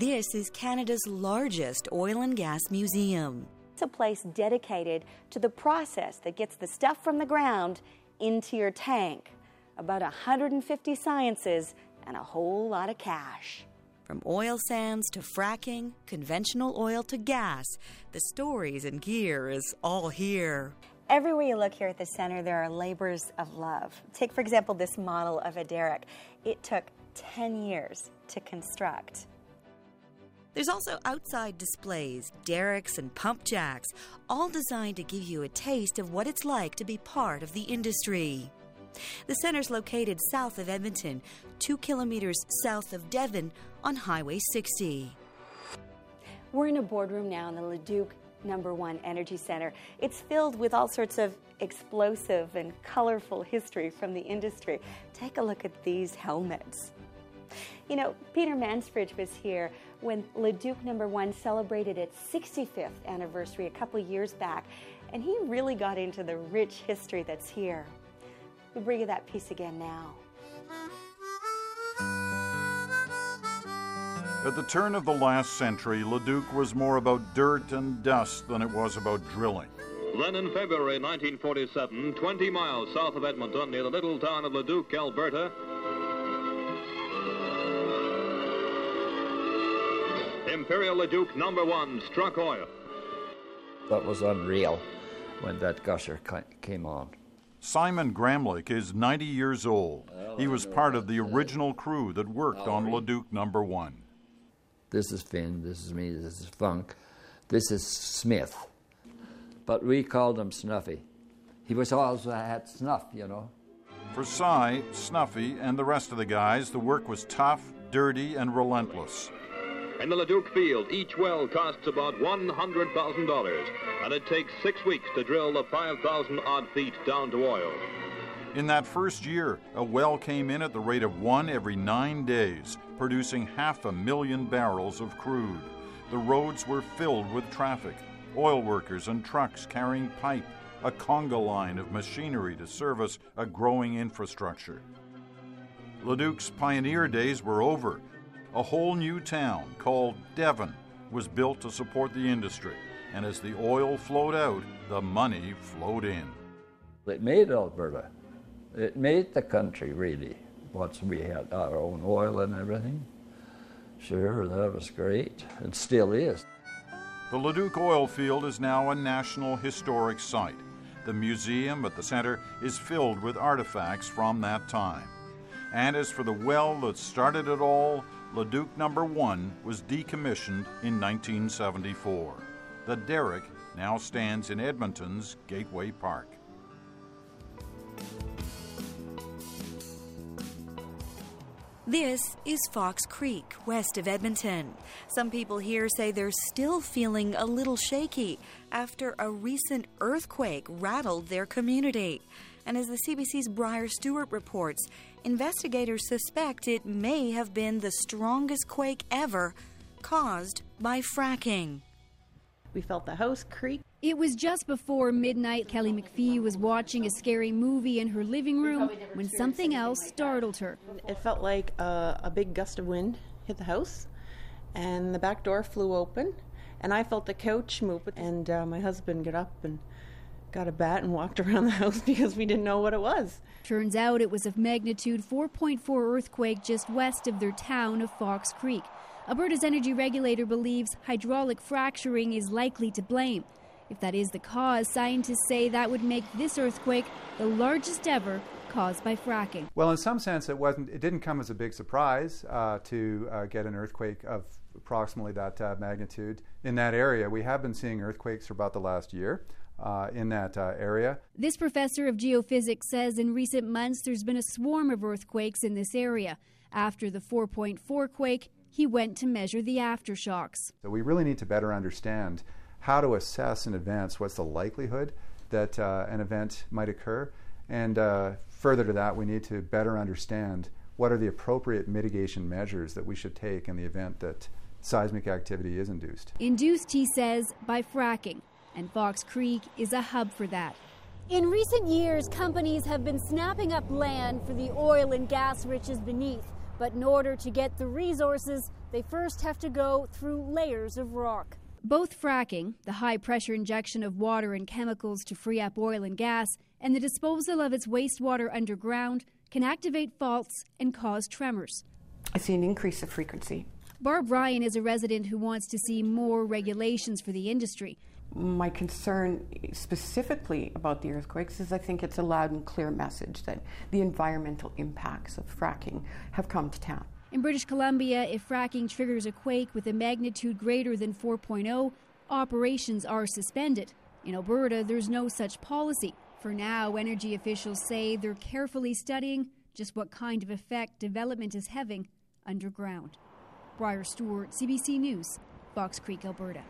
This is Canada's largest oil and gas museum. It's a place dedicated to the process that gets the stuff from the ground into your tank. About 150 sciences and a whole lot of cash. From oil sands to fracking, conventional oil to gas, the stories and gear is all here. Everywhere you look here at the center, there are labors of love. Take, for example, this model of a derrick. It took 10 years to construct. There's also outside displays, derricks, and pump jacks, all designed to give you a taste of what it's like to be part of the industry. The center's located south of Edmonton, two kilometers south of Devon on Highway 60. We're in a boardroom now in the Leduc Number One Energy Center. It's filled with all sorts of explosive and colorful history from the industry. Take a look at these helmets. You know, Peter Mansbridge was here when Leduc Number One celebrated its 65th anniversary a couple years back, and he really got into the rich history that's here. We'll bring you that piece again now. At the turn of the last century, Leduc was more about dirt and dust than it was about drilling. Then in February 1947, 20 miles south of Edmonton, near the little town of Leduc, Alberta, Imperial Leduc number one struck oil. That was unreal when that gusher came on. Simon Gramlich is 90 years old. He was part of the original crew that worked on Leduc number one. This is Finn, this is me, this is Funk, this is Smith. But we called him Snuffy. He was also had snuff, you know. For Cy, Snuffy, and the rest of the guys, the work was tough, dirty, and relentless. In the Leduc field, each well costs about $100,000, and it takes six weeks to drill the 5,000 odd feet down to oil. In that first year, a well came in at the rate of one every nine days, producing half a million barrels of crude. The roads were filled with traffic, oil workers and trucks carrying pipe, a conga line of machinery to service a growing infrastructure. Leduc's pioneer days were over, a whole new town called Devon was built to support the industry, and as the oil flowed out, the money flowed in. It made Alberta. It made the country, really, once we had our own oil and everything. Sure, that was great. It still is. The Leduc oil field is now a National Historic Site. The museum at the center is filled with artifacts from that time. And as for the well that started it all, Leduc number 1 was decommissioned in 1974. The derrick now stands in Edmonton's Gateway Park. This is Fox Creek, west of Edmonton. Some people here say they're still feeling a little shaky after a recent earthquake rattled their community. And as the CBC's Briar Stewart reports, investigators suspect it may have been the strongest quake ever caused by fracking. We felt the house creak. It was just before midnight. Kelly McPhee was watching a scary movie in her living room when something else startled her. It felt like a, a big gust of wind hit the house, and the back door flew open, and I felt the couch move. And uh, my husband got up and got a bat and walked around the house because we didn't know what it was. Turns out it was a magnitude 4.4 earthquake just west of their town of Fox Creek. Alberta's energy regulator believes hydraulic fracturing is likely to blame. If that is the cause, scientists say that would make this earthquake the largest ever caused by fracking. Well, in some sense, it wasn't. It didn't come as a big surprise uh, to uh, get an earthquake of approximately that uh, magnitude in that area. We have been seeing earthquakes for about the last year uh, in that uh, area. This professor of geophysics says in recent months there's been a swarm of earthquakes in this area. After the 4.4 quake, he went to measure the aftershocks. So we really need to better understand how to assess in advance what's the likelihood that uh, an event might occur. And uh, further to that, we need to better understand what are the appropriate mitigation measures that we should take in the event that seismic activity is induced. Induced, he says, by fracking and Fox Creek is a hub for that. In recent years, companies have been snapping up land for the oil and gas riches beneath. But in order to get the resources, they first have to go through layers of rock. Both fracking, the high pressure injection of water and chemicals to free up oil and gas, and the disposal of its wastewater underground can activate faults and cause tremors. I see an increase of frequency. Barb Ryan is a resident who wants to see more regulations for the industry. My concern specifically about the earthquakes is I think it's a loud and clear message that the environmental impacts of fracking have come to town. In British Columbia, if fracking triggers a quake with a magnitude greater than 4.0, operations are suspended. In Alberta, there's no such policy. For now, energy officials say they're carefully studying just what kind of effect development is having underground. Briar Stewart, CBC News, Fox Creek, Alberta.